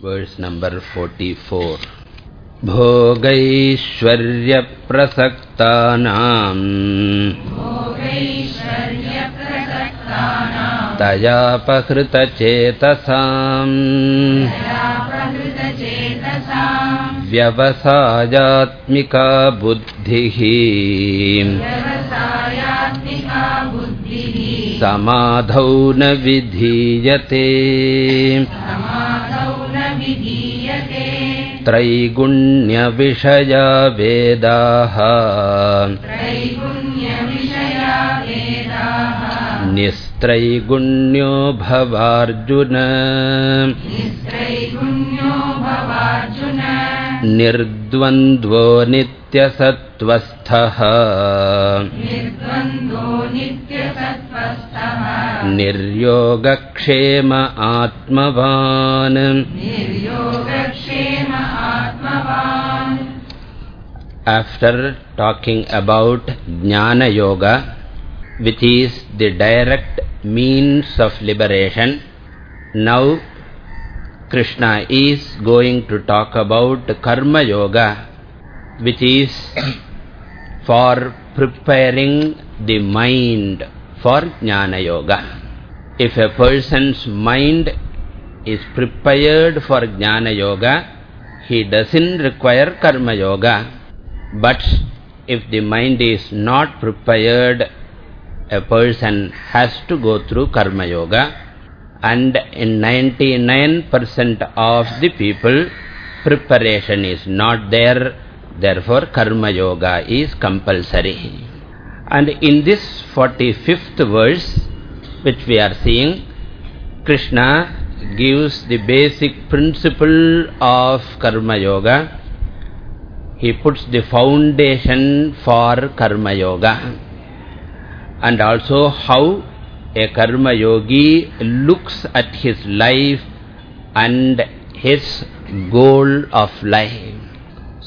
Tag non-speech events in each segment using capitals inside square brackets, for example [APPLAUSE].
verse number 44. भोगैश्वर्यप्रसक्तानाम् तयापहृतचेतसाम् व्यवसायात्मिका बुद्धिः समाधौ न विधीयते त्रैगुण्यविषया वेदाः। निस्त्रैगुण्यो भवार्जुन। निर्द्वन्द्वो नित्यसत्त्वस्थः। निर्योगक्षेम after talking talking Jnana Yoga with is the direct means of liberation now Krishna is going to talk about karma yoga. Which is for preparing the mind for Jnana Yoga. If a person's mind is prepared for Jnana Yoga, he doesn't require Karma Yoga. But if the mind is not prepared, a person has to go through Karma Yoga. And in 99% of the people, preparation is not there. Therefore, Karma Yoga is compulsory. And in this 45th verse, which we are seeing, Krishna gives the basic principle of Karma Yoga he puts the foundation for Karma Yoga. And also how a Karma Yogi looks at his life and his goal of life.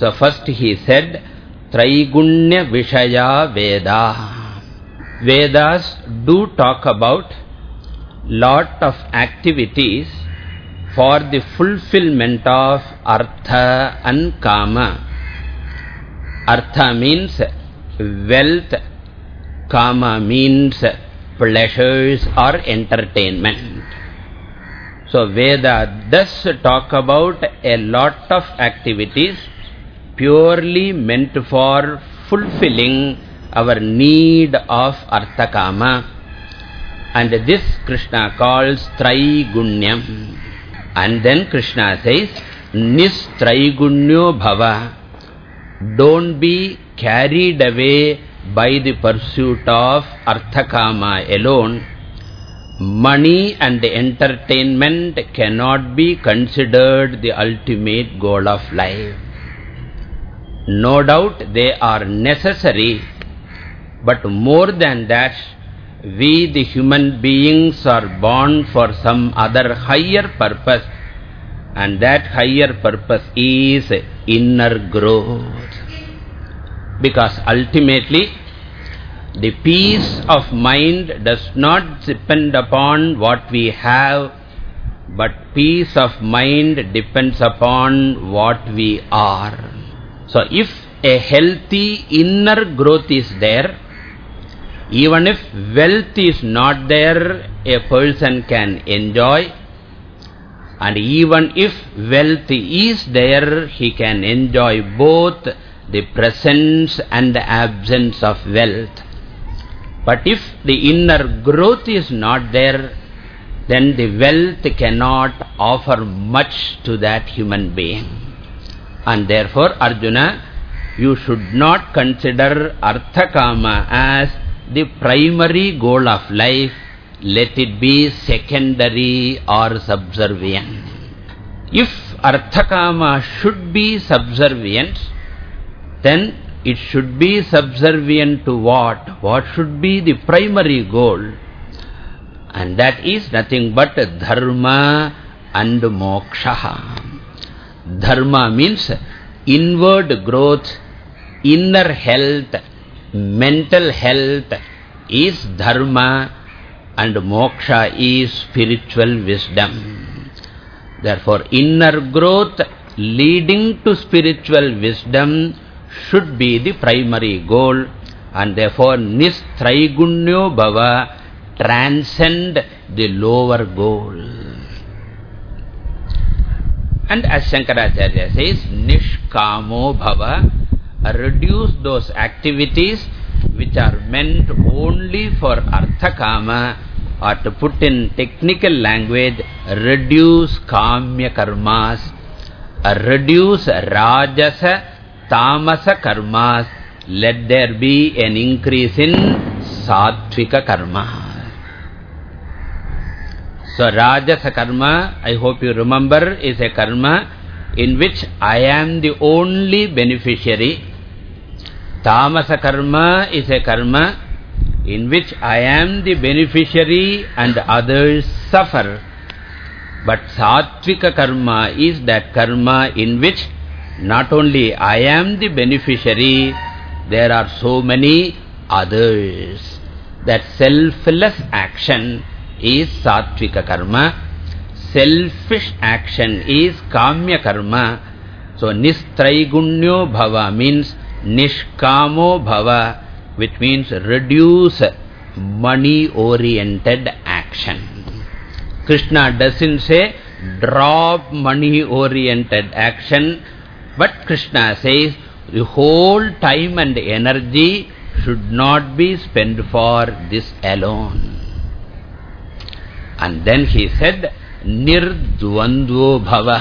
So first he said, Traigunya Vishaya Veda. Vedas do talk about lot of activities for the fulfillment of Artha and Kama. Artha means wealth, Kama means pleasures or entertainment. So Veda does talk about a lot of activities purely meant for fulfilling our need of Artha Kama. And this Krishna calls Traigunyam. And then Krishna says, Nistraigunyo Bhava. Don't be carried away by the pursuit of Arthakama alone. Money and entertainment cannot be considered the ultimate goal of life. No doubt they are necessary, but more than that, we the human beings are born for some other higher purpose and that higher purpose is inner growth. Because ultimately, the peace of mind does not depend upon what we have, but peace of mind depends upon what we are. So if a healthy inner growth is there, even if wealth is not there, a person can enjoy and even if wealth is there, he can enjoy both the presence and the absence of wealth. But if the inner growth is not there, then the wealth cannot offer much to that human being. And therefore, Arjuna, you should not consider Arthakama as the primary goal of life, let it be secondary or subservient. If Arthakama should be subservient, then it should be subservient to what? What should be the primary goal? And that is nothing but dharma and moksha. Dharma means inward growth, inner health, mental health is dharma and moksha is spiritual wisdom. Therefore, inner growth leading to spiritual wisdom should be the primary goal. And therefore, nistraigunyo bhava transcend the lower goal. And as Shankaracharya says, nishkamo bhava, reduce those activities which are meant only for arthakama or to put in technical language, reduce kamya karmas, uh, reduce rajasa, tamasa karmas, let there be an increase in sattvika karma. So Rajasa karma, I hope you remember, is a karma in which I am the only beneficiary. Tamasa karma is a karma in which I am the beneficiary and others suffer. But Sattvika karma is that karma in which not only I am the beneficiary, there are so many others. That selfless action is Sattvika karma. Selfish action is Kamya karma. So, Nistraigunyo bhava means Nishkamo bhava, which means reduce money-oriented action. Krishna doesn't say drop money-oriented action, but Krishna says the whole time and energy should not be spent for this alone. And then he said, Nirdvandvo bhava.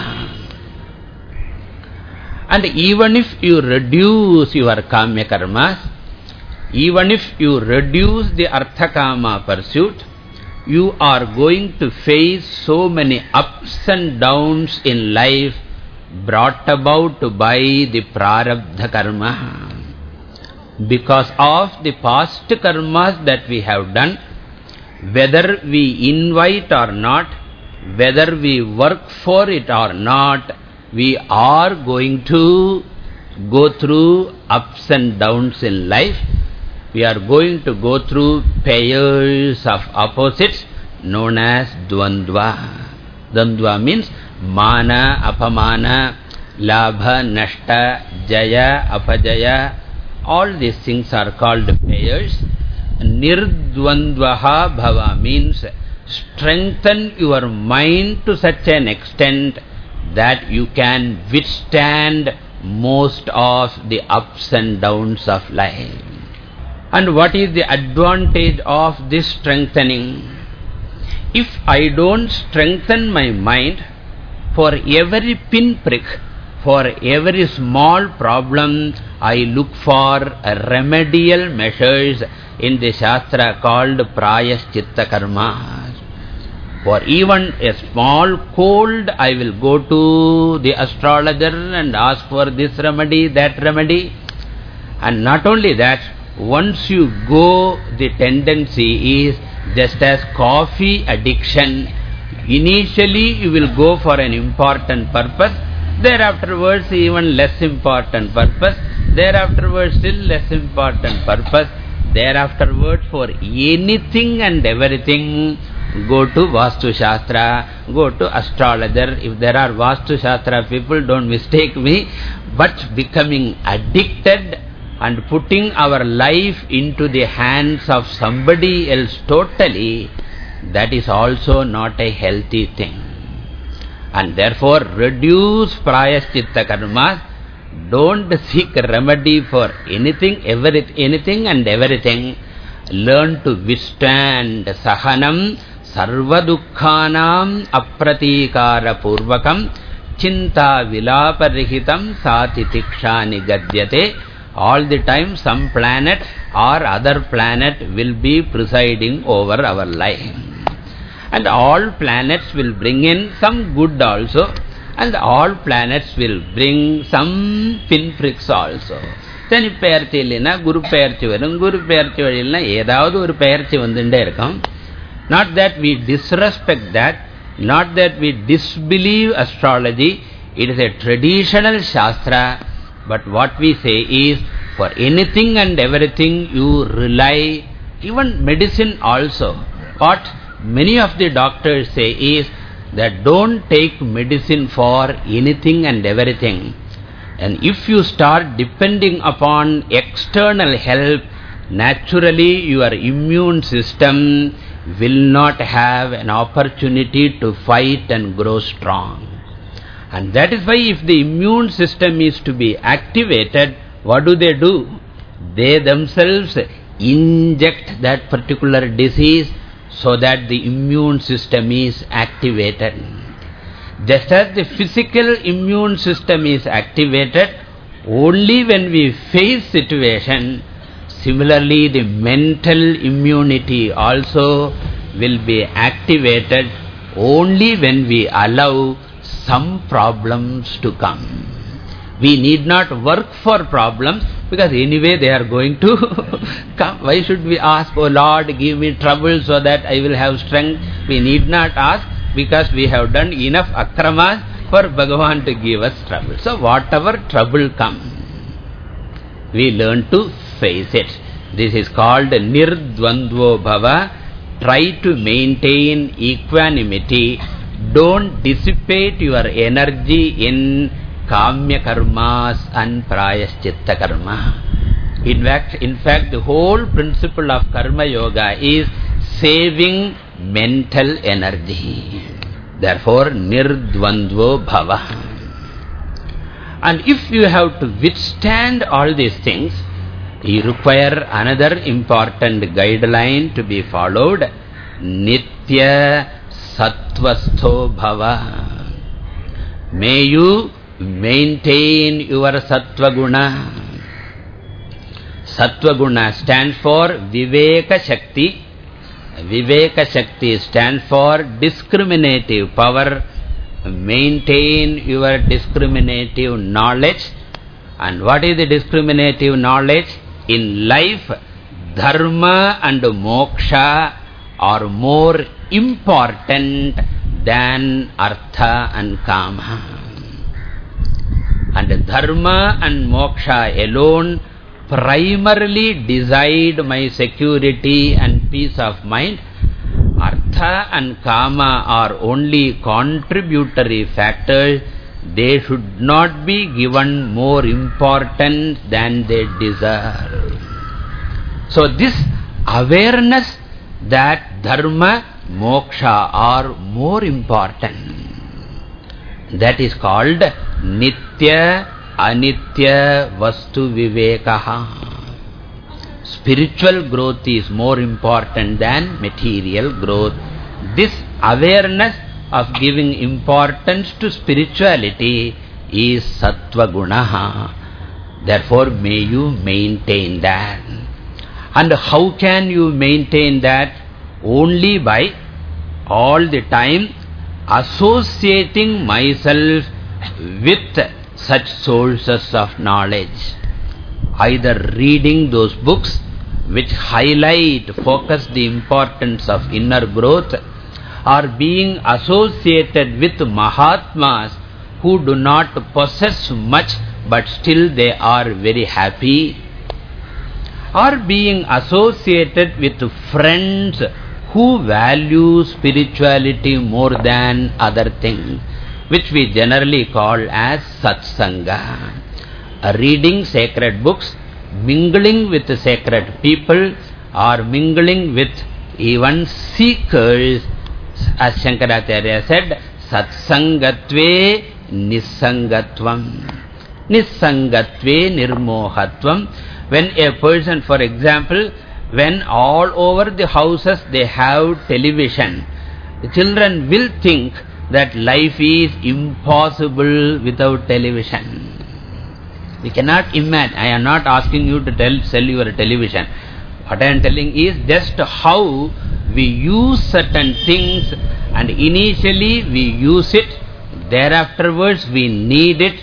And even if you reduce your kamya karmas, even if you reduce the arthakama pursuit, you are going to face so many ups and downs in life brought about by the prarabdha karma. Because of the past karmas that we have done, whether we invite or not, whether we work for it or not, we are going to go through ups and downs in life. We are going to go through pairs of opposites known as dvandva. Dvandva means mana, apamana, labha, nashta, jaya, apajaya. All these things are called pairs. Nirdvandvaha bhava means strengthen your mind to such an extent that you can withstand most of the ups and downs of life. And what is the advantage of this strengthening? If I don't strengthen my mind, for every pinprick, for every small problem, I look for remedial measures in the Shastra called Prayaschitta Karma. For even a small cold, I will go to the astrologer and ask for this remedy, that remedy. And not only that, once you go, the tendency is just as coffee addiction. Initially, you will go for an important purpose. Thereafterwards, even less important purpose. Thereafterwards, still less important purpose. Thereafterwards, for anything and everything, go to Vastu Shastra, go to astrologer. If there are Vastu Shastra people, don't mistake me. But becoming addicted and putting our life into the hands of somebody else totally, that is also not a healthy thing. And therefore, reduce prayaschitta karmas don't seek remedy for anything, every, anything and everything. Learn to withstand sahanam sarvadukhanam apratikara purvakam chinta vilaparihitam satitikshani gadyate. All the time some planet or other planet will be presiding over our life. And all planets will bring in some good also and all planets will bring some pinpricks also. Then பெயர்ச்சி இல்லைன்னா குரு பெயர்ச்சி வரும் குரு பெயர்ச்சி வழியில்னா ஏதாவது ஒரு பெயர்ச்சி வந்துட்டே இருக்கும் not that we disrespect that not that we disbelieve astrology it is a traditional shastra but what we say is for anything and everything you rely even medicine also what many of the doctors say is that don't take medicine for anything and everything. And if you start depending upon external help, naturally your immune system will not have an opportunity to fight and grow strong. And that is why if the immune system is to be activated, what do they do? They themselves inject that particular disease so that the immune system is activated. Just as the physical immune system is activated, only when we face situation, similarly the mental immunity also will be activated only when we allow some problems to come. We need not work for problems because anyway they are going to [LAUGHS] come. Why should we ask, oh Lord, give me trouble so that I will have strength? We need not ask because we have done enough akramas for Bhagavan to give us trouble. So whatever trouble comes, we learn to face it. This is called Nirdvandvo Bhava. Try to maintain equanimity. Don't dissipate your energy in kamya karmas and prayaschitta karma. In fact, in fact, the whole principle of karma yoga is saving mental energy. Therefore, nirdvandvo bhava. And if you have to withstand all these things, you require another important guideline to be followed. Nitya sattvastho bhava. May you maintain your sattva guna. Sattva guna stands for Viveka Shakti. Viveka Shakti stands for discriminative power. Maintain your discriminative knowledge. And what is the discriminative knowledge? In life, dharma and moksha are more important than artha and kama. And dharma and moksha alone primarily decide my security and peace of mind. Artha and kama are only contributory factors. They should not be given more importance than they deserve. So this awareness that dharma, moksha are more important. That is called Nitya Anitya Vastu Vivekaha. Spiritual growth is more important than material growth. This awareness of giving importance to spirituality is Sattva Gunaha. Therefore, may you maintain that. And how can you maintain that? Only by all the time associating myself with such sources of knowledge. Either reading those books which highlight, focus the importance of inner growth or being associated with Mahatmas who do not possess much but still they are very happy or being associated with friends who value spirituality more than other things which we generally call as satsanga. Reading sacred books, mingling with sacred people, or mingling with even seekers, as Shankaracharya said, satsangatve nisangatvam. Nisangatve nirmohatvam. When a person, for example, when all over the houses they have television, the children will think that life is impossible without television. We cannot imagine. I am not asking you to tell, sell your television. What I am telling is just how we use certain things and initially we use it, thereafterwards we need it,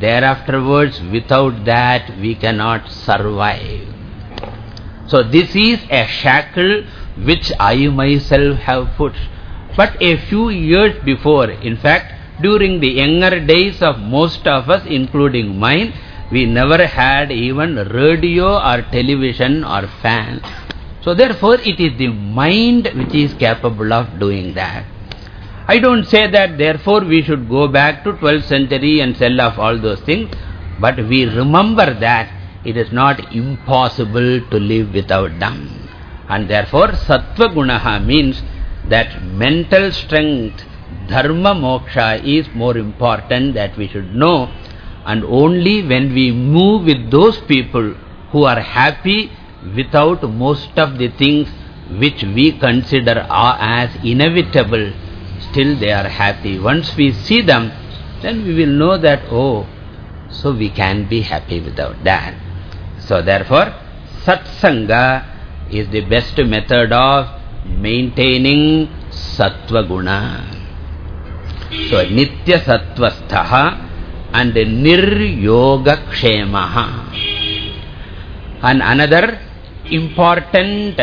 thereafterwards without that we cannot survive. So this is a shackle which I myself have put. But a few years before, in fact, during the younger days of most of us, including mine, we never had even radio or television or fan. So therefore, it is the mind which is capable of doing that. I don't say that therefore we should go back to 12th century and sell off all those things. But we remember that it is not impossible to live without them. And therefore sattva gunaha means that mental strength, dharma moksha is more important that we should know. And only when we move with those people who are happy without most of the things which we consider as inevitable, still they are happy. Once we see them, then we will know that, oh, so we can be happy without that. So therefore, satsanga is the best method of maintaining sattva guna. So nitya sattvasthaha and niryoga kshemaha. And another important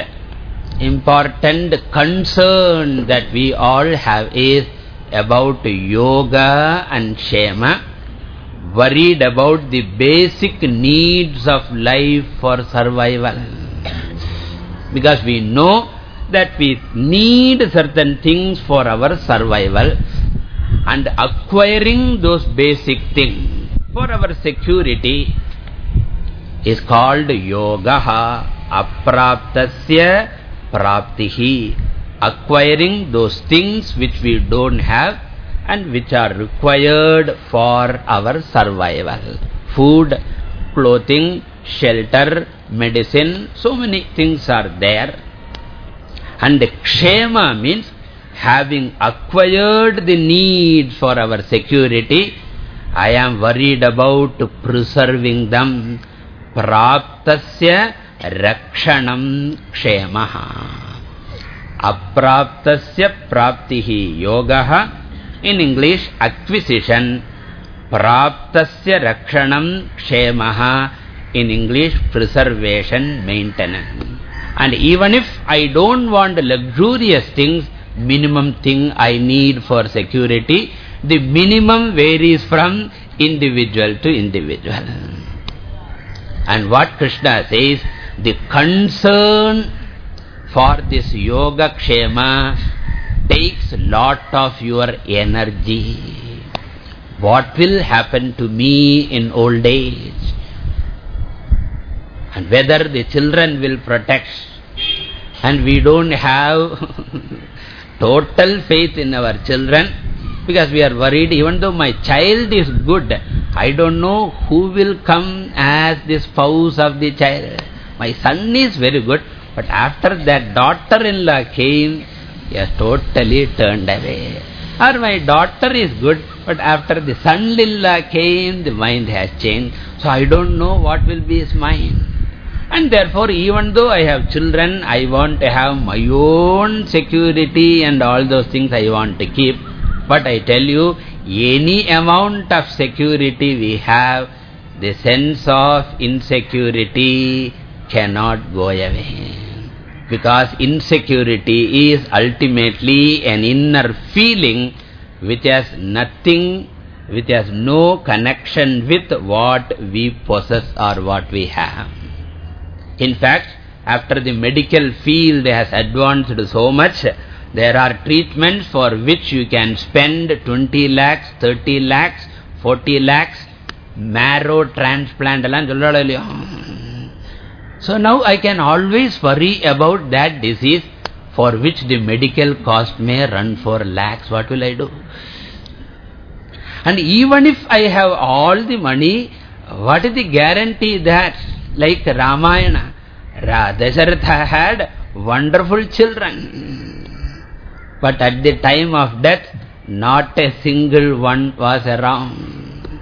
important concern that we all have is about yoga and kshema, worried about the basic needs of life for survival. Because we know that we need certain things for our survival and acquiring those basic things for our security is called yoga. Apraptasya praptihi, acquiring those things which we don't have and which are required for our survival. Food, clothing, shelter, medicine, so many things are there. And kshema means having acquired the need for our security, I am worried about preserving them. Praptasya Rakshanam Kshemaha. Apraptasya Praptihi Yogaha. In English, acquisition. Praptasya Rakshanam Kshemaha. In English, preservation, maintenance. And even if I don't want luxurious things, minimum thing I need for security, the minimum varies from individual to individual. And what Krishna says, the concern for this yoga kshema takes lot of your energy. What will happen to me in old age? And whether the children will protect. And we don't have [LAUGHS] total faith in our children because we are worried even though my child is good, I don't know who will come as the spouse of the child. My son is very good, but after that daughter-in-law came, he has totally turned away. Or my daughter is good, but after the son-in-law came, the mind has changed. So I don't know what will be his mind. And therefore, even though I have children, I want to have my own security and all those things I want to keep. But I tell you, any amount of security we have, the sense of insecurity cannot go away. Because insecurity is ultimately an inner feeling which has nothing, which has no connection with what we possess or what we have. In fact, after the medical field has advanced so much, there are treatments for which you can spend 20 lakhs, 30 lakhs, 40 lakhs, marrow transplant. So now I can always worry about that disease for which the medical cost may run for lakhs. What will I do? And even if I have all the money, what is the guarantee that, like Ramayana, Dasharatha had wonderful children. But at the time of death, not a single one was around.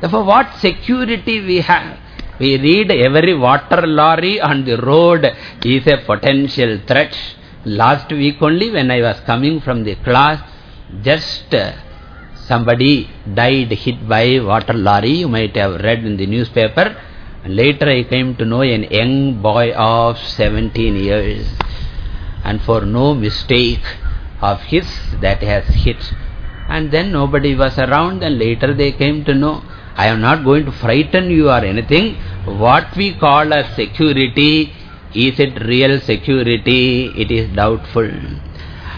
Therefore, what security we have? We read every water lorry on the road is a potential threat. Last week only when I was coming from the class, just uh, somebody died hit by water lorry. You might have read in the newspaper. Later I came to know an young boy of 17 years. And for no mistake of his that has hit. And then nobody was around and later they came to know I am not going to frighten you or anything. What we call as security, is it real security? It is doubtful.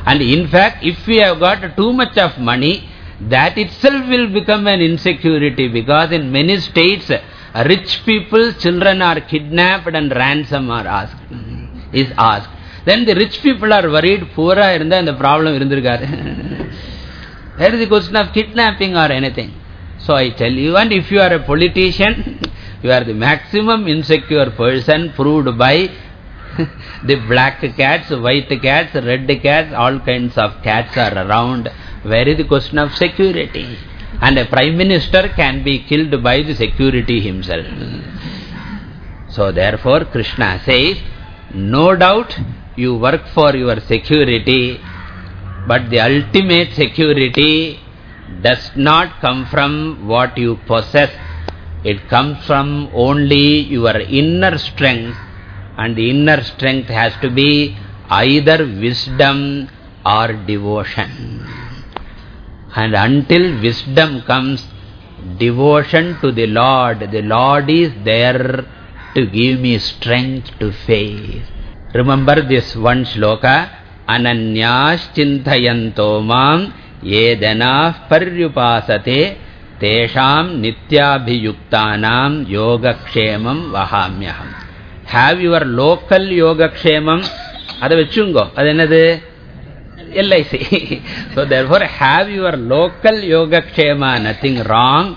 And in fact, if we have got too much of money, that itself will become an insecurity because in many states, rich people's children are kidnapped and ransom are asked, is asked. Then the rich people are worried, poor irundha the problem. [LAUGHS] There is the question of kidnapping or anything. So I tell you, and if you are a politician, [LAUGHS] you are the maximum insecure person proved by [LAUGHS] the black cats, white cats, red cats, all kinds of cats are around. Where is the question of security? And a prime minister can be killed by the security himself. So therefore Krishna says, no doubt you work for your security, but the ultimate security does not come from what you possess. It comes from only your inner strength, and the inner strength has to be either wisdom or devotion. And until wisdom comes, devotion to the Lord, the Lord is there to give me strength to face. Remember this one shloka, Ananyas chintayanto ஏதனாः பர்யுபாசதே தேஷாம் நித்யாபியுக்தானாம் யோகக்ஷேமம் வகாமியகம் have your local யோகக்ஷேமம்? அதை வச்சுங்கோ. அது என்னது? LIC so therefore have your local yogakshema nothing wrong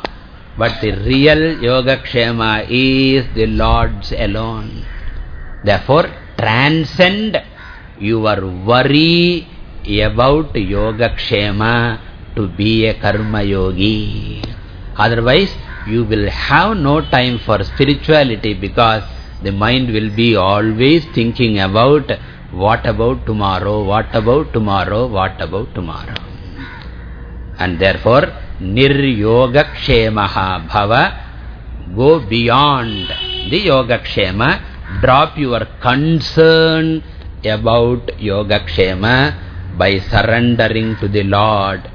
but the real yogakshema is the Lord's alone. Therefore, transcend your worry, about yoga kshema to be a karma yogi. Otherwise, you will have no time for spirituality because the mind will be always thinking about what about tomorrow, what about tomorrow, what about tomorrow. And therefore, nir-yoga kshemaha bhava, go beyond the yoga kshema drop your concern about Yogakshema by surrendering to the Lord.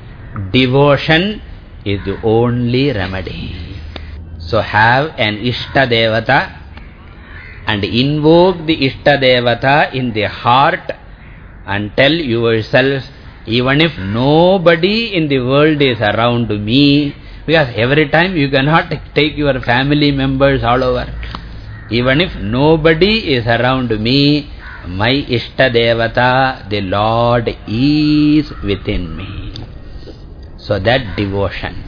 Devotion is the only remedy. So have an Ishta Devata and invoke the Ishta Devata in the heart and tell yourself, even if nobody in the world is around me, because every time you cannot take your family members all over. Even if nobody is around me, my Ishta Devata, the Lord is within me. So that devotion.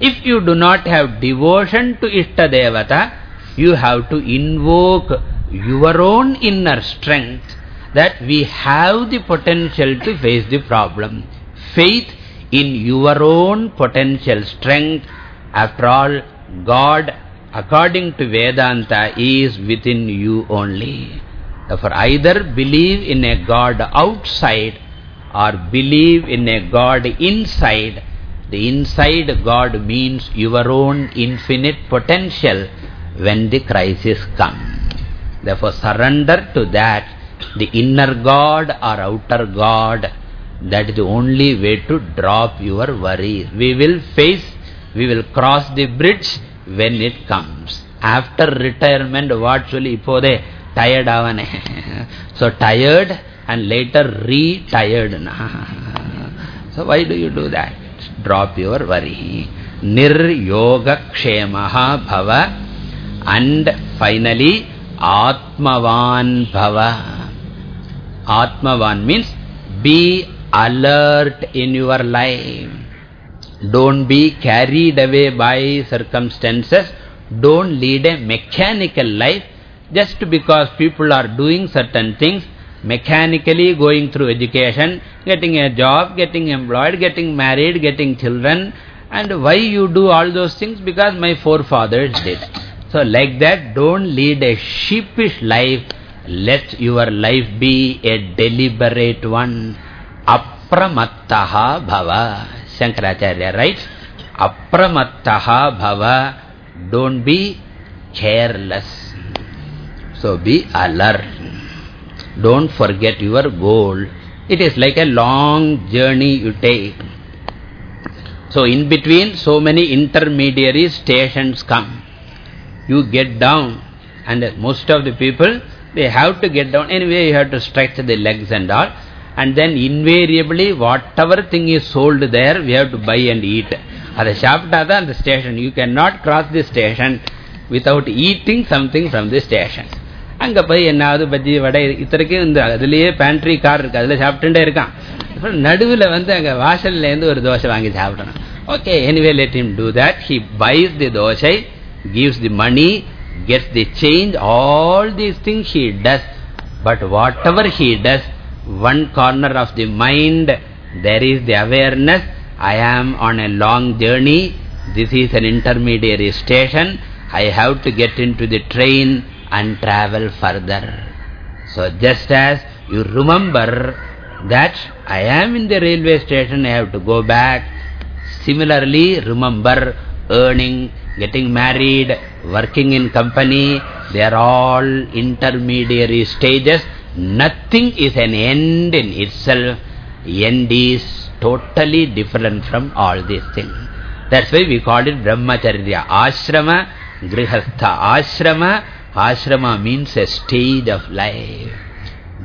If you do not have devotion to Ishta Devata, you have to invoke your own inner strength that we have the potential to face the problem. Faith in your own potential strength. After all, God according to Vedanta is within you only. Therefore, either believe in a God outside or believe in a God inside. The inside God means your own infinite potential when the crisis comes. Therefore, surrender to that, the inner God or outer God, that is the only way to drop your worries. We will face, we will cross the bridge when it comes. After retirement, what will ipode tired avane. so tired and later retired. so why do you do that? Drop your worry. Nir yoga kshemaha bhava. And finally, Atmavan bhava. Atmavan means be alert in your life. Don't be carried away by circumstances. Don't lead a mechanical life just because people are doing certain things, mechanically going through education, getting a job, getting employed, getting married, getting children. And why you do all those things? Because my forefathers did. So like that, don't lead a sheepish life. Let your life be a deliberate one. Apramattaha bhava. Shankaracharya writes, Apramattaha bhava, don't be careless. So be alert. Don't forget your goal. It is like a long journey you take. So in between, so many intermediary stations come. You get down, and most of the people, they have to get down. Anyway, you have to stretch the legs and all. and then invariably whatever thing is sold there, we have to buy and eat. At the Shaptada the station, you cannot cross the station without eating something from the station. அங்க போய் என்னாவது பஜ்ஜி வடை இத்தனைக்கும் இந்த அதுலயே pantry car இருக்கு அதுல சாப்பிட்டுட்டே இருக்கான் நடுவில் வந்து அங்க வாசல்ல இருந்து ஒரு தோசை வாங்கி சாப்பிடணும் okay anyway let him do that he buys the dosa gives the money gets the change all these things he does but whatever he does one corner of the mind there is the awareness I am on a long journey this is an intermediary station I have to get into the train and travel further. So just as you remember that I am in the railway station, I have to go back. Similarly, remember earning, getting married, working in company, they are all intermediary stages. Nothing is an end in itself. End is totally different from all these things. That's why we call it Brahmacharya. Ashrama, Grihastha. Ashrama, Ashrama means a stage of life.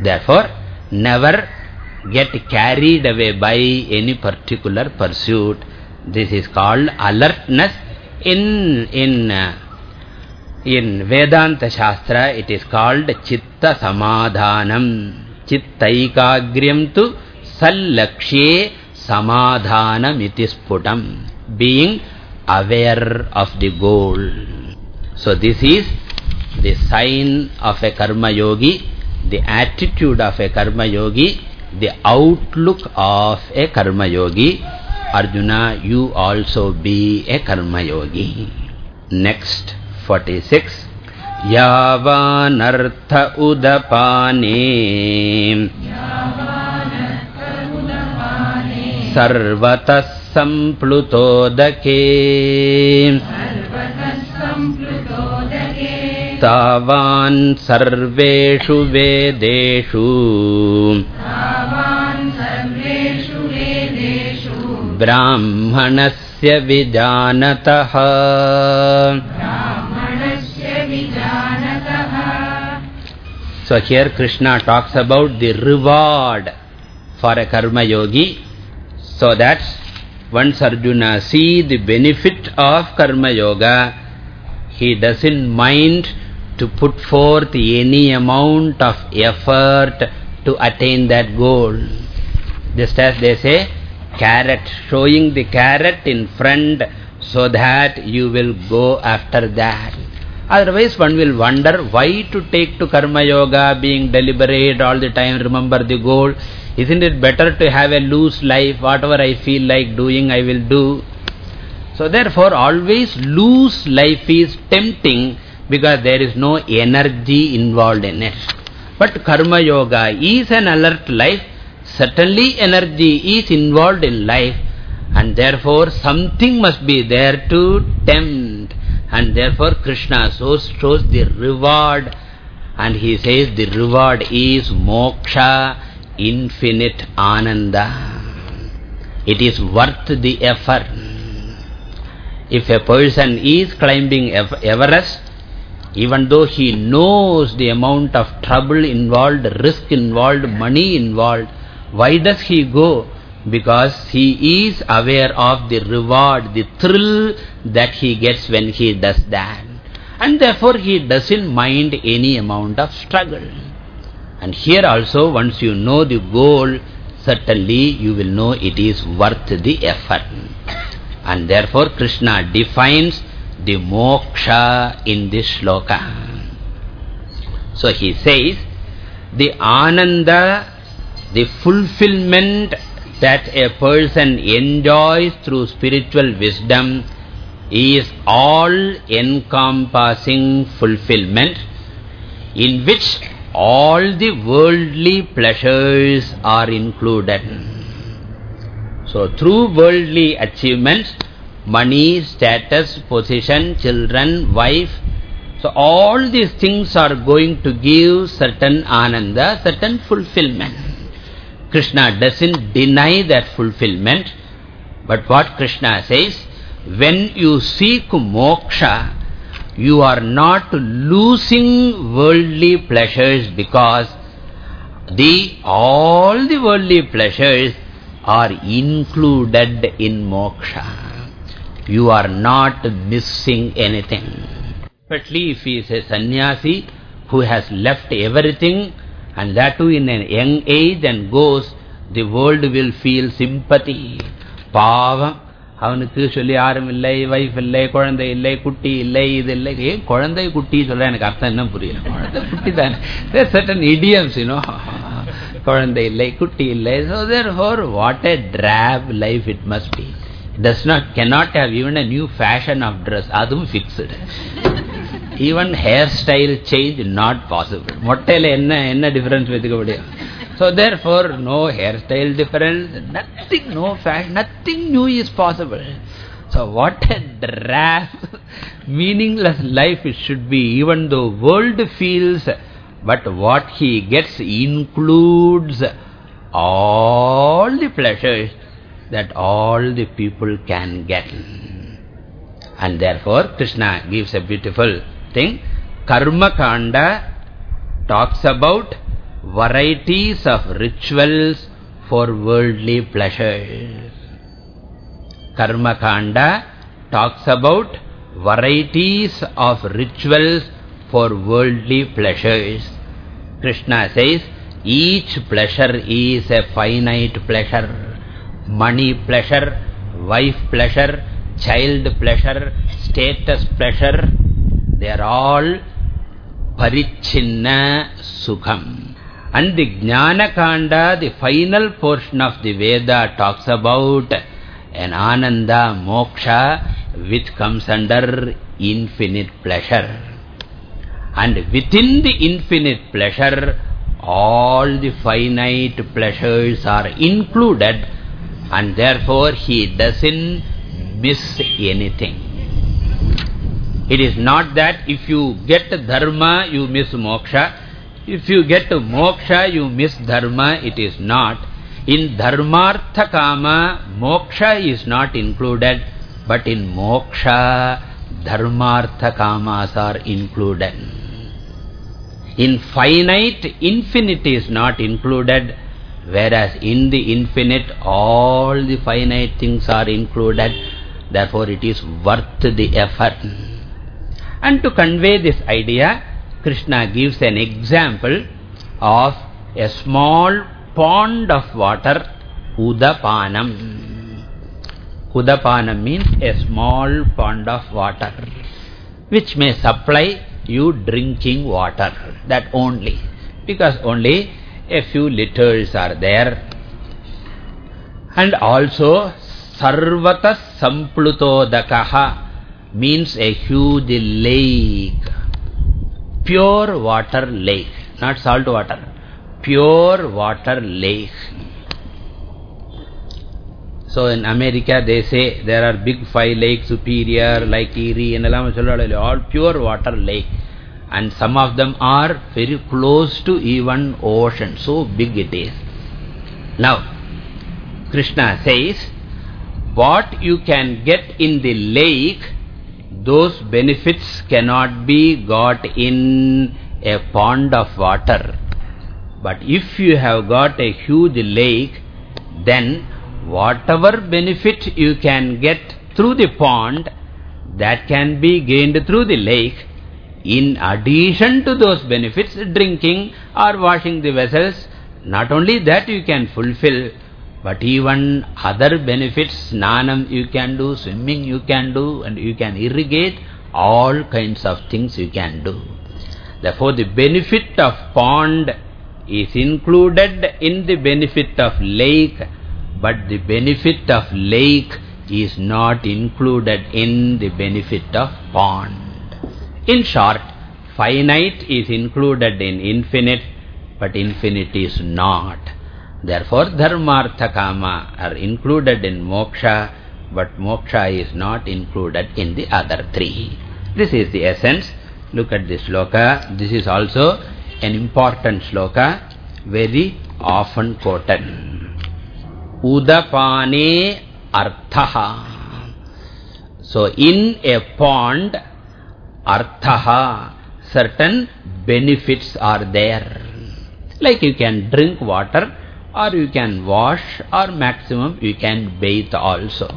Therefore, never get carried away by any particular pursuit. This is called alertness. In, in, uh, in Vedanta Shastra, it is called Chitta Samadhanam. Chittaikagryam tu sallakshe samadhanam itisputam. Being aware of the goal. So this is the sign of a karma yogi, the attitude of a karma yogi, the outlook of a karma yogi. Arjuna, you also be a karma yogi. Next, 46. Yavanartha udapane Sarvatas samplutodake तावान् सर्वेषु वेदेषु। ब्राह्मणस्य विजानतः। So here Krishna talks about the reward for a karma yogi. So that once Arjuna see the benefit of karma yoga, he doesn't mind to put forth any amount of effort to attain that goal. Just as they say, carrot, showing the carrot in front so that you will go after that. Otherwise one will wonder why to take to karma yoga, being deliberate all the time, remember the goal. Isn't it better to have a loose life, whatever I feel like doing I will do. So therefore always loose life is tempting because there is no energy involved in it. But karma yoga is an alert life. Certainly energy is involved in life and therefore something must be there to tempt. And therefore Krishna shows, shows the reward and he says the reward is moksha, infinite ananda. It is worth the effort. If a person is climbing Everest, even though he knows the amount of trouble involved, risk involved, money involved, why does he go? Because he is aware of the reward, the thrill that he gets when he does that. And therefore he doesn't mind any amount of struggle. And here also, once you know the goal, certainly you will know it is worth the effort. And therefore Krishna defines the moksha in this shloka. So he says, the ananda, the fulfillment that a person enjoys through spiritual wisdom is all-encompassing fulfillment in which all the worldly pleasures are included. So through worldly achievements, money, status, position, children, wife. So all these things are going to give certain ananda, certain fulfillment. Krishna doesn't deny that fulfillment. But what Krishna says, when you seek moksha, you are not losing worldly pleasures because The, all the worldly pleasures are included in moksha You are not missing anything. Especially if he is a sannyasi who has left everything and that too in a young age and goes, the world will feel sympathy. Pavam. அவனுக்கு சொல்லி யாரும் இல்லை wife இல்லை குழந்தை இல்லை குட்டி இல்லை இது இல்லை ஏன் குழந்தை குட்டி சொல்ல எனக்கு அர்த்தம் என்ன புரியல குழந்தை குட்டி தானே தேர் சர்டன் இடியம்ஸ் யூனோ [LAUGHS] குழந்தை இல்லை குட்டி இல்லை so therefore what a drab life it must be does not, cannot have even a new fashion of dress, adum fixed. [LAUGHS] even hairstyle change not possible. Mottele enna, enna difference vedhikavadiyam. So therefore, no hairstyle difference, nothing, no fashion, nothing new is possible. So what a drab, meaningless life it should be, even though world feels, but what he gets includes all the pleasures that all the people can get. And therefore, Krishna gives a beautiful thing. Karma Kanda talks about varieties of rituals for worldly pleasures. Karma Kanda talks about varieties of rituals for worldly pleasures. Krishna says, each pleasure is a finite pleasure. Money pleasure, wife pleasure, child pleasure, status pleasure, they are all parichinna sukham. And the Jnana Kanda, the final portion of the Veda talks about an Ananda Moksha which comes under infinite pleasure. And within the infinite pleasure, all the finite pleasures are included and therefore he doesn't miss anything. It is not that if you get dharma, you miss moksha. If you get moksha, you miss dharma. It is not. In dharmartha kama, moksha is not included. But in moksha, dharmartha kamas are included. In finite, infinite is not included. Whereas in the infinite, all the finite things are included. Therefore, it is worth the effort. And to convey this idea, Krishna gives an example of a small pond of water, Udapanam. Udapanam means a small pond of water, which may supply you drinking water, that only. Because only a few liters are there. And also, Sarvata Samplutodakaha means a huge lake. Pure water lake, not salt water. Pure water lake. So in America they say there are big five lakes, Superior, like Erie, and all pure water lake. And some of them are very close to even ocean. So big it is. Now, Krishna says, what you can get in the lake, those benefits cannot be got in a pond of water. But if you have got a huge lake, then whatever benefit you can get through the pond, that can be gained through the lake. In addition to those benefits, drinking or washing the vessels, not only that you can fulfill, but even other benefits, snanam you can do, swimming you can do, and you can irrigate, all kinds of things you can do. Therefore, the benefit of pond is included in the benefit of lake, but the benefit of lake is not included in the benefit of pond. In short, finite is included in infinite, but infinite is not. Therefore, dharmartha kama are included in moksha, but moksha is not included in the other three. This is the essence. Look at this sloka. This is also an important sloka, very often quoted. Udapane arthaha. So, in a pond, arthaha, certain benefits are there. Like you can drink water or you can wash or maximum you can bathe also.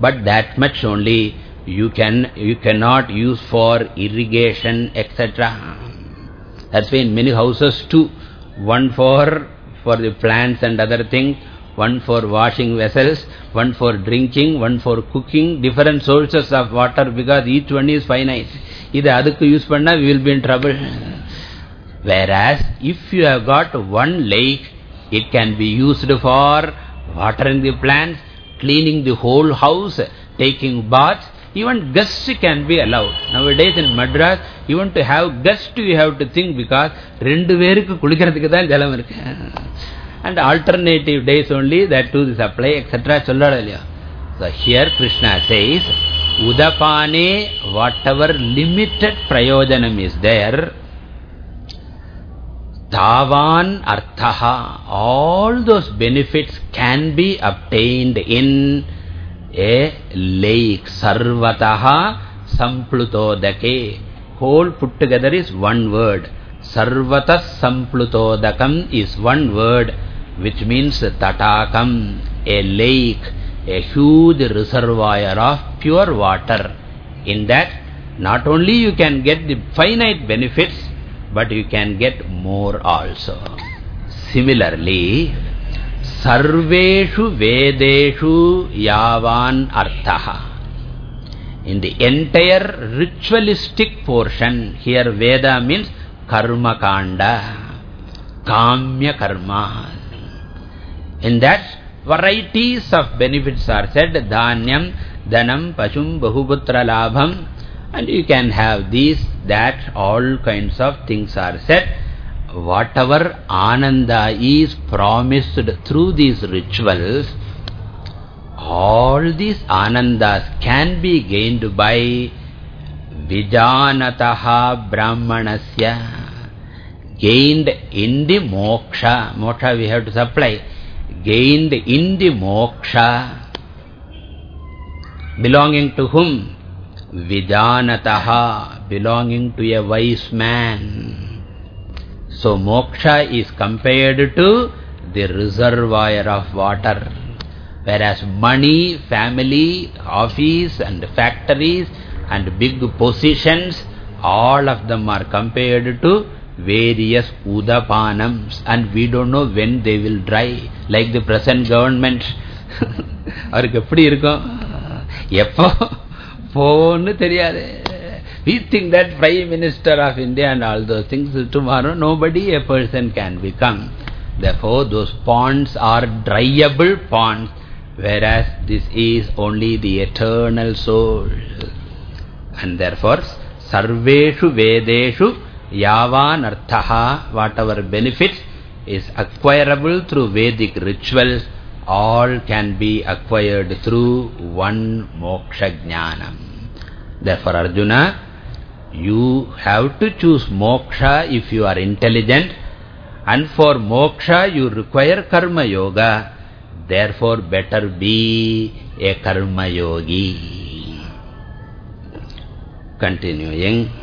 But that much only you can you cannot use for irrigation, etc. That's why in many houses too, one for for the plants and other things, one for washing vessels, one for drinking, one for cooking, different sources of water because each one is finite. If adukku use panna, we will be in trouble. Whereas, if you have got one lake, it can be used for watering the plants, cleaning the whole house, taking baths, even guests can be allowed. Nowadays in Madras, even to have guests you have to think because rendu பேருக்கு குளிக்கிறதுக்கு தான் ஜலம் இருக்கு. and alternative days only that too this apply etc. So here Krishna says Udapane whatever limited prayojanam is there Tavan arthaha all those benefits can be obtained in a lake sarvataha samplutodake whole put together is one word sarvata samplutodakam is one word which means tatakam, a lake, a huge reservoir of pure water. In that, not only you can get the finite benefits, but you can get more also. Similarly, Sarveshu Vedeshu Yavan Arthaha. In the entire ritualistic portion, here Veda means Karma Kanda, Kamya Karma. In that, varieties of benefits are said, Dhanyam, Dhanam, Pashum, Bahuputra Labham, and you can have these, that, all kinds of things are said whatever ananda is promised through these rituals, all these anandas can be gained by Vijanataha Brahmanasya, gained in the moksha. Moksha we have to supply. Gained in the moksha. Belonging to whom? Vijanataha, belonging to a wise man. So moksha is compared to the reservoir of water. Whereas money, family, office and factories and big positions, all of them are compared to various udapanams and we don't know when they will dry. Like the present government. [LAUGHS] அவருக்கு எப்படி இருக்கும் எப்போ போன்னு தெரியாது we think that Prime Minister of India and all those things, tomorrow nobody, a person can become. Therefore, those ponds are dryable ponds, whereas this is only the eternal soul. And therefore, Sarveshu Vedeshu Yavan Arthaha, whatever benefits is acquirable through Vedic rituals, all can be acquired through one moksha jnanam. Therefore, Arjuna, you have to choose moksha if you are intelligent. And for moksha you require karma yoga. Therefore better be a karma yogi. Continuing.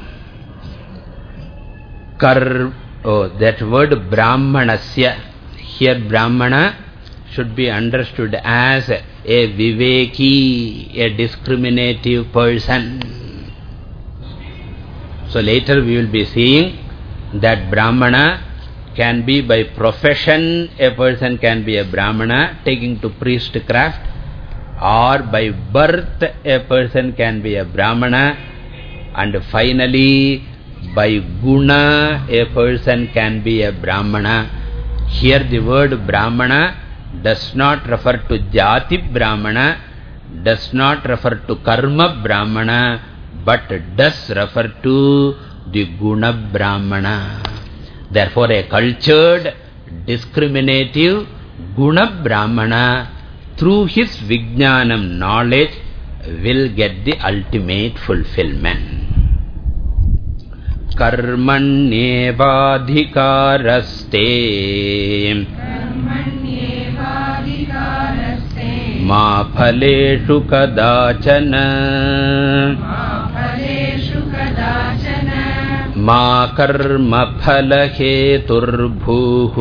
Kar, oh, that word brahmanasya. Here brahmana should be understood as a viveki, a discriminative person. So later we will be seeing that Brahmana can be by profession, a person can be a Brahmana taking to priestcraft or by birth a person can be a Brahmana and finally by guna a person can be a Brahmana. Here the word Brahmana does not refer to Jati Brahmana, does not refer to Karma Brahmana, but does refer to the Guna Brahmana. Therefore, a cultured, discriminative Guna Brahmana, through his Vijnanam knowledge, will get the ultimate fulfillment. Karmanyevadhikaraste मा फलेषु कदाचन। मा कर्म फलहेतुर्भूः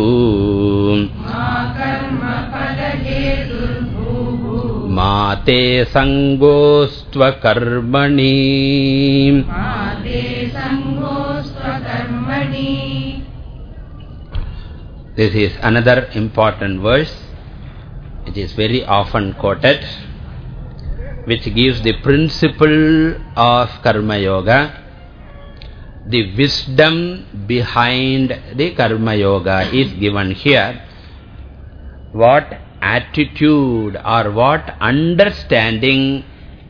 मा ते सङ्गोस्त्वकर्मणि This is another important verse. It is very often quoted, which gives the principle of Karma Yoga, the wisdom behind the Karma Yoga is given here. What attitude or what understanding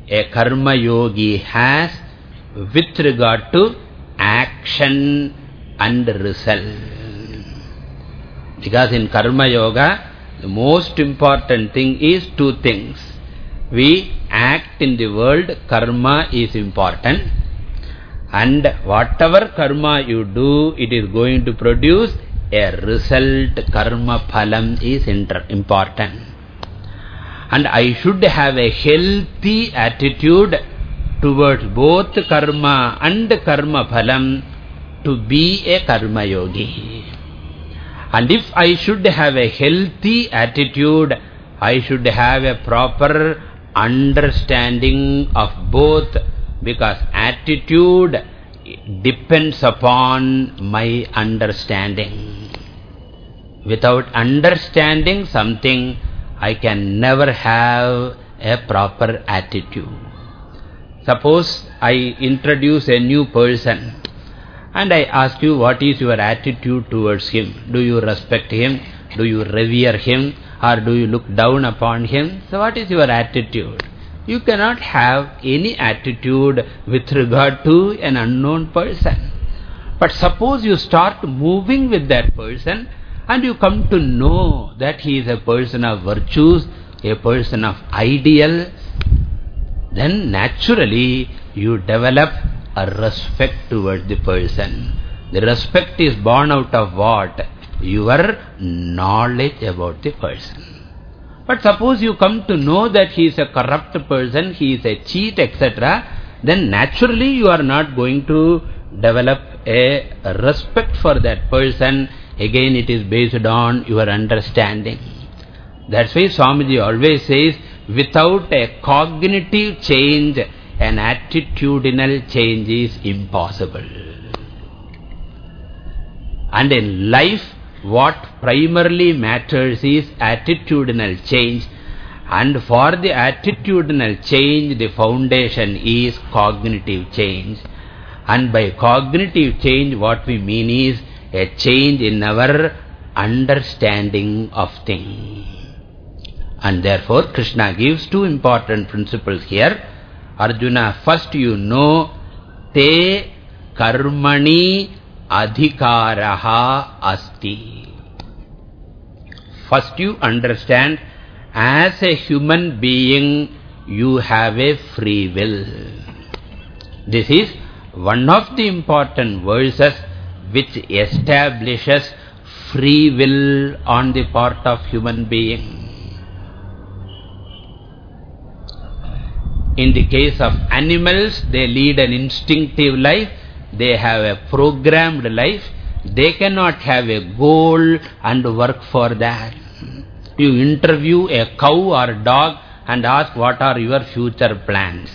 a Karma Yogi has with regard to action and result. Because in Karma Yoga, the most important thing is two things. We act in the world, karma is important. And whatever karma you do, it is going to produce a result. Karma phalam is important. And I should have a healthy attitude towards both karma and karma phalam to be a karma yogi. And if I should have a healthy attitude, I should have a proper understanding of both because attitude depends upon my understanding. Without understanding something, I can never have a proper attitude. Suppose I introduce a new person and I ask you, what is your attitude towards him? Do you respect him? Do you revere him? Or do you look down upon him? So what is your attitude? You cannot have any attitude with regard to an unknown person. But suppose you start moving with that person and you come to know that he is a person of virtues, a person of ideals, then naturally you develop a respect towards the person. The respect is born out of what? Your knowledge about the person. But suppose you come to know that he is a corrupt person, he is a cheat, etc., then naturally you are not going to develop a respect for that person. Again, it is based on your understanding. That's why Swamiji always says, without a cognitive change, an attitudinal change is impossible. And in life, what primarily matters is attitudinal change. And for the attitudinal change, the foundation is cognitive change. And by cognitive change, what we mean is a change in our understanding of things. And therefore, Krishna gives two important principles here. Arjuna, first you know, te karmani adhikaraha asti. First you understand, as a human being, you have a free will. This is one of the important verses which establishes free will on the part of human being. In the case of animals, they lead an instinctive life. They have a programmed life. They cannot have a goal and work for that. You interview a cow or dog and ask what are your future plans.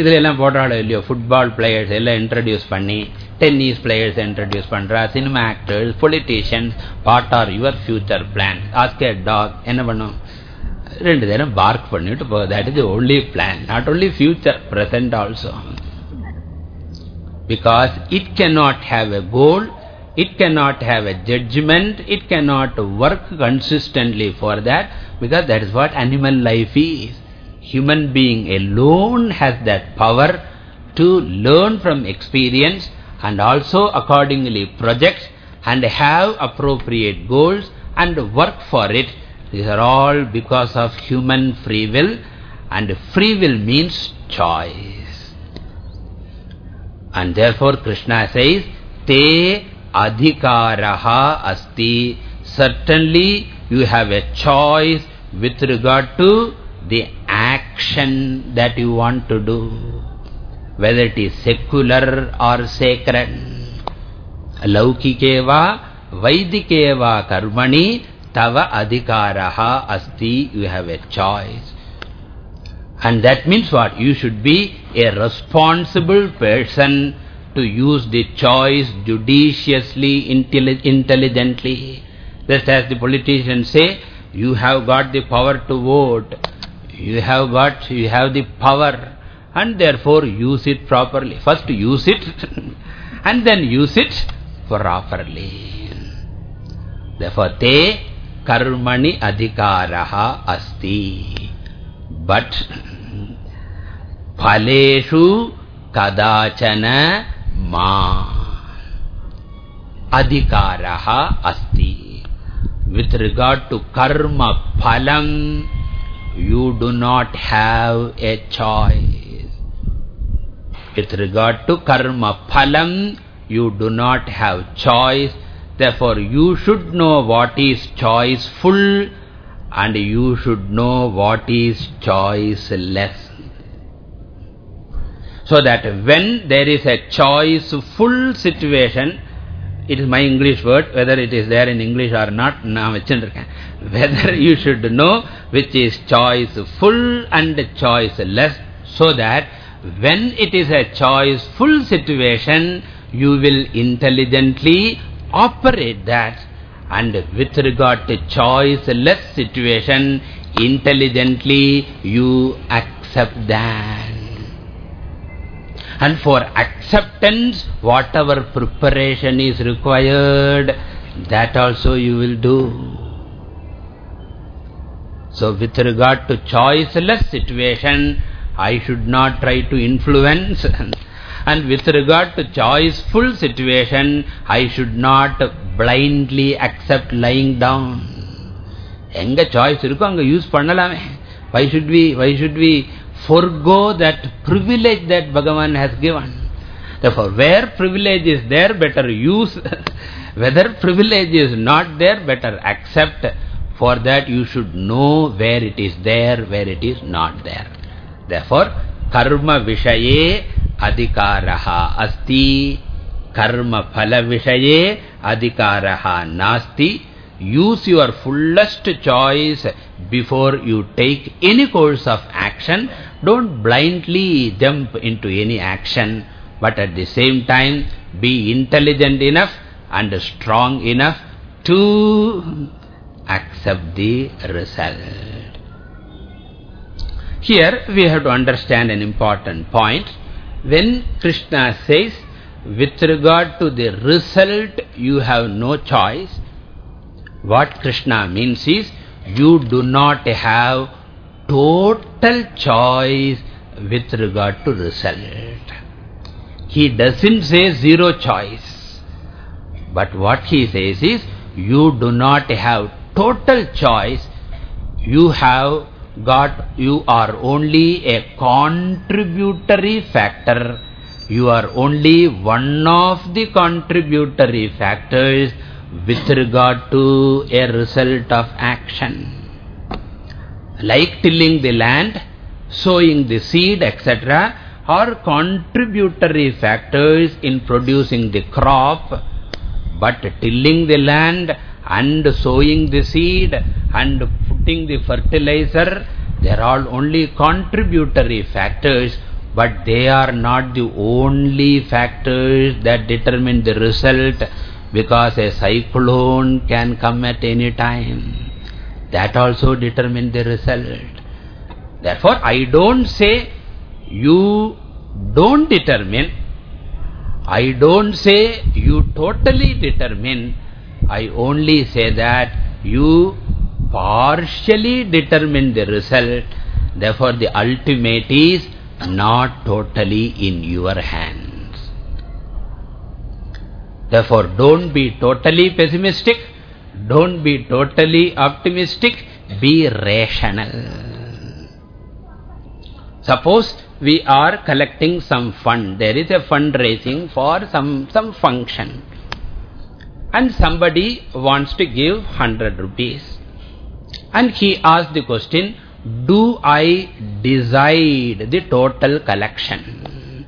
இதெல்லாம் போட்டாலும் இல்லையோ football players எல்லாம் introduce பண்ணி tennis players introduce பண்றா cinema actors politicians what are your future plan ask A talk என்ன பண்ணும் ரெண்டு நேரம் பார்க் பண்ணிட்டு போ that is the only plan not only future present also because it cannot have a goal it cannot have a judgment it cannot work consistently for that because that is what animal life is human being alone has that power to learn from experience and also accordingly project and have appropriate goals and work for it these are all because of human free will and free will means choice. And therefore Krishna says, Te adhikaraha asti. Certainly you have a choice with regard to the action that you want to do. Whether it is secular or sacred. Laukikeva, Vaidikeva karmani, tava adhikaraha asti, you have a choice. And that means what? You should be a responsible person to use the choice judiciously, intelligently. Just as the politicians say, you have got the power to vote. You have got, you have the power. And therefore use it properly. First use it [LAUGHS] and then use it properly. Therefore, te कर्मणि अधिकारः अस्ति। But फलेषु कदाचन मा अधिकारः with regard to karma phala you do not have a choice with regard to karma phalam you do not have choice Therefore, you should know what is choiceful and you should know what is choiceless. So that when there is a choiceful situation, it is my English word, whether it is there in English or not, whether you should know which is choiceful and choiceless, so that when it is a choiceful situation, you will intelligently operate that and with regard to choiceless situation, intelligently you accept that. And for acceptance, whatever preparation is required, that also you will do. So with regard to choiceless situation, I should not try to influence. [LAUGHS] and with regard to choiceful situation, I should not blindly accept lying down. Enga choice irukko anga use pannalame. Why should we, why should we forego that privilege that Bhagavan has given. Therefore, where privilege is there, better use. [LAUGHS] Whether privilege is not there, better accept. For that you should know where it is there, where it is not there. Therefore, karma vishaye karma phala vishaye adhikaraha nasti. Use your fullest choice before you take any course of action. Don't blindly jump into any action, but at the same time be intelligent enough and strong enough to accept the result. Here we have to understand an important point. When Krishna says, with regard to the result, you have no choice, what Krishna means is, you do not have total choice with regard to result. He doesn't say zero choice. But what he says is, you do not have total choice. You have got, you are only a contributory factor. You are only one of the contributory factors with regard to a result of action. Like tilling the land, sowing the seed, etc. are contributory factors in producing the crop. But tilling the land and sowing the seed and putting the fertilizer, they are all only contributory factors, but they are not the only factors that determine the result because a cyclone can come at any time. That also determines the result. Therefore, I don't say you don't determine. I don't say you totally determine. I only say that you partially determine the result. Therefore, the ultimate is not totally in your hands. Therefore, don't be totally pessimistic. Don't be totally optimistic. Be rational. Suppose we are collecting some fund. There is a fundraising for some, some function. And somebody wants to give 100 rupees. And he asked the question, do I decide the total collection?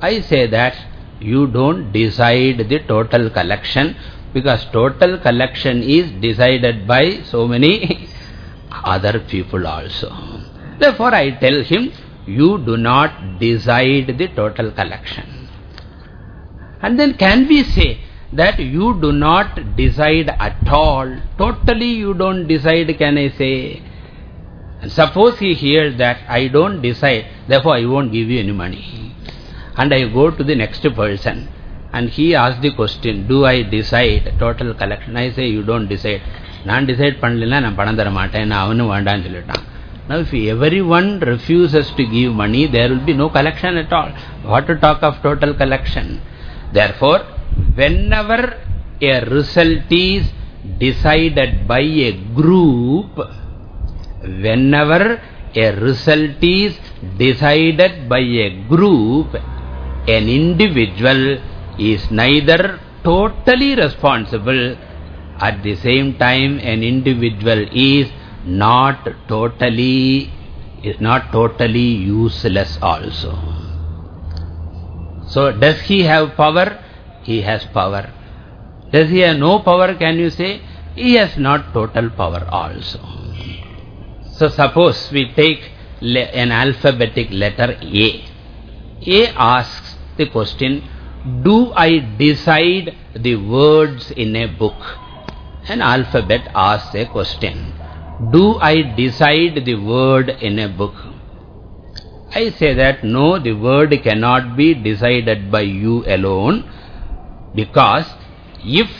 I say that you don't decide the total collection because total collection is decided by so many [LAUGHS] other people also. Therefore, I tell him, you do not decide the total collection. And then can we say that you do not decide at all? Totally you don't decide, can I say? Suppose he hears that I don't decide, therefore I won't give you any money. And I go to the next person and he asks the question, do I decide total collection? I say, you don't decide. நான் decide பண்ணலனா நான் பணம் தர மாட்டேன் நான் அவனும் வேண்டாம்னு சொல்லிட்டான் now if everyone refuses to give money there will be no collection at all what to talk of total collection therefore whenever a result is decided by a group whenever a result is decided by a group an individual is neither totally responsible at the same time, an individual is not totally, is not totally useless also. So, does he have power? He has power. Does he have no power, can you say? He has not total power also. So, suppose we take an alphabetic letter A. A asks the question, do I decide the words in a book? An alphabet asks a question. Do I decide the word in a book? I say that no, the word cannot be decided by you alone because if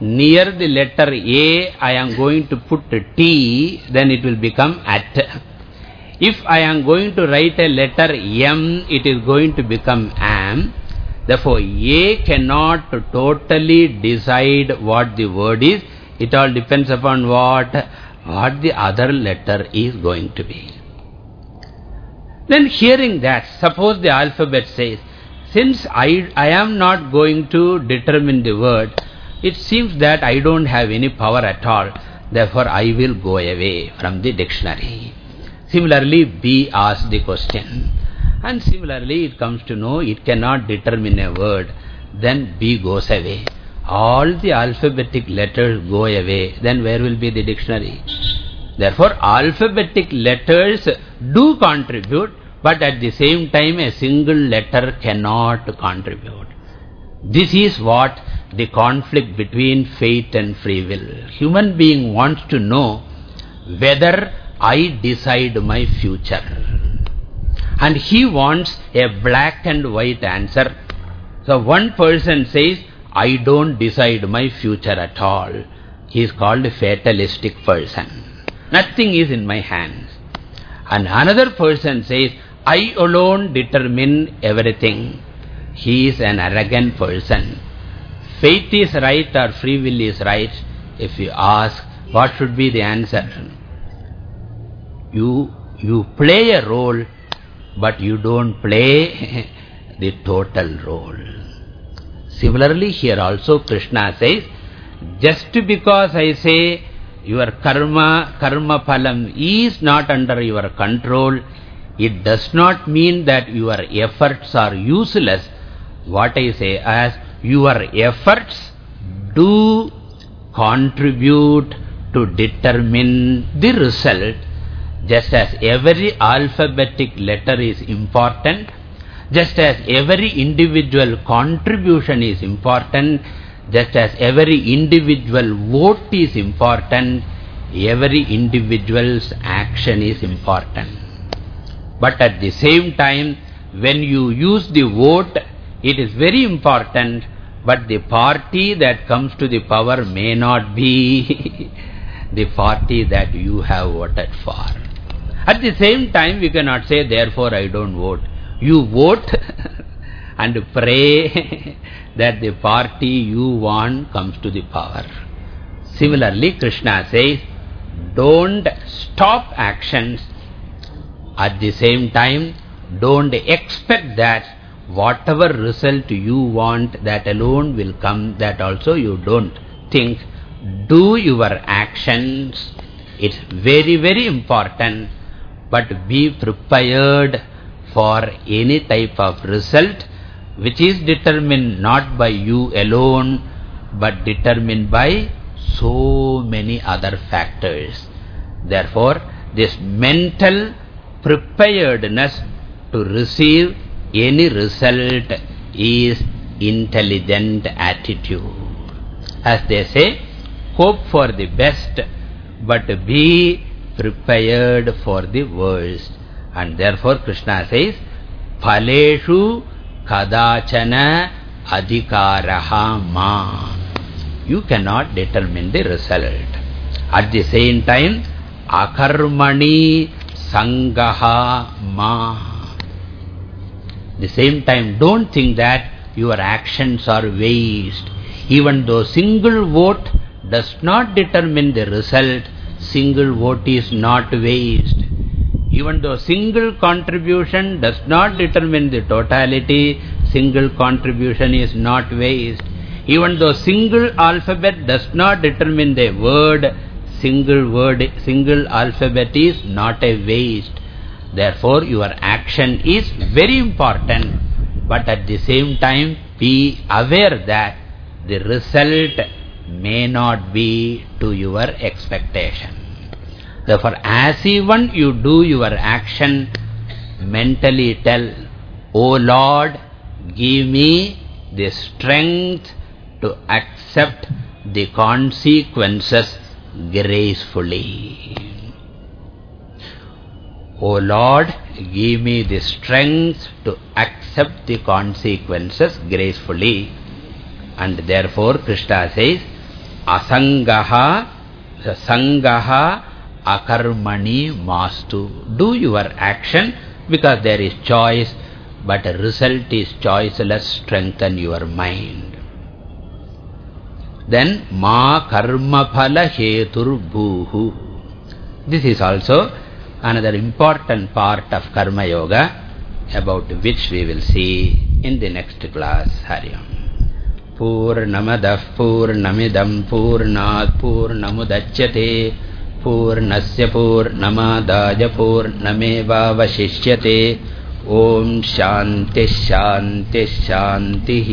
near the letter A I am going to put T, then it will become at. If I am going to write a letter M, it is going to become am. Therefore, A cannot totally decide what the word is. It all depends upon what, what the other letter is going to be. Then hearing that, suppose the alphabet says, since I, I am not going to determine the word, it seems that I don't have any power at all. Therefore, I will go away from the dictionary. Similarly, B asks the question. And similarly, it comes to know it cannot determine a word. Then B goes away all the alphabetic letters go away, then where will be the dictionary? Therefore, alphabetic letters do contribute, but at the same time a single letter cannot contribute. This is what the conflict between fate and free will. Human being wants to know whether I decide my future. And he wants a black and white answer. So one person says, I don't decide my future at all. He is called a fatalistic person. Nothing is in my hands. And another person says, I alone determine everything. He is an arrogant person. Fate is right or free will is right. If you ask, what should be the answer? You, you play a role, but you don't play [LAUGHS] the total role. Similarly, here also Krishna says, just because I say your karma, karma phalam is not under your control, it does not mean that your efforts are useless. What I say as your efforts do contribute to determine the result. Just as every alphabetic letter is important, just as every individual contribution is important, just as every individual vote is important, every individual's action is important. But at the same time, when you use the vote, it is very important, but the party that comes to the power may not be [LAUGHS] the party that you have voted for. At the same time, we cannot say, therefore I don't vote. You vote [LAUGHS] and pray [LAUGHS] that the party you want comes to the power. Similarly, Krishna says, don't stop actions. At the same time, don't expect that whatever result you want, that alone will come, that also you don't think. Do your actions. It's very, very important. But be prepared for any type of result which is determined not by you alone, but determined by so many other factors. Therefore, this mental preparedness to receive any result is intelligent attitude. As they say, hope for the best, but be prepared for the worst. And therefore Krishna says, Phaleshu kadachana adhikaraha ma. You cannot determine the result. At the same time, akarmani sangaha ma. the same time, don't think that your actions are waste. Even though single vote does not determine the result, single vote is not waste. Even though single contribution does not determine the totality, single contribution is not waste. Even though single alphabet does not determine the word, single word, single alphabet is not a waste. Therefore, your action is very important. But at the same time, be aware that the result may not be to your expectation. Therefore, as even you do your action, mentally tell, O Lord, give me the strength to accept the consequences gracefully. O Lord, give me the strength to accept the consequences gracefully. And therefore Krishna says, Asangaha, Sangaha, Akarmani, Mastu. Do your action because there is choice, but result is choiceless, strengthen your mind Then, Ma Karma Phala Hetur Bhuhu. This is also another important part of Karma Yoga, about which we will see in the next class. Hari Om. पूर्णमदः पूर्णमिदम् पूर्णात् पूर्णमुदच्यते पूर्णस्य पूर्णमादाय पूर्णमेवावशिष्यते ॐ शान्तिः शान्तिः शान्तिः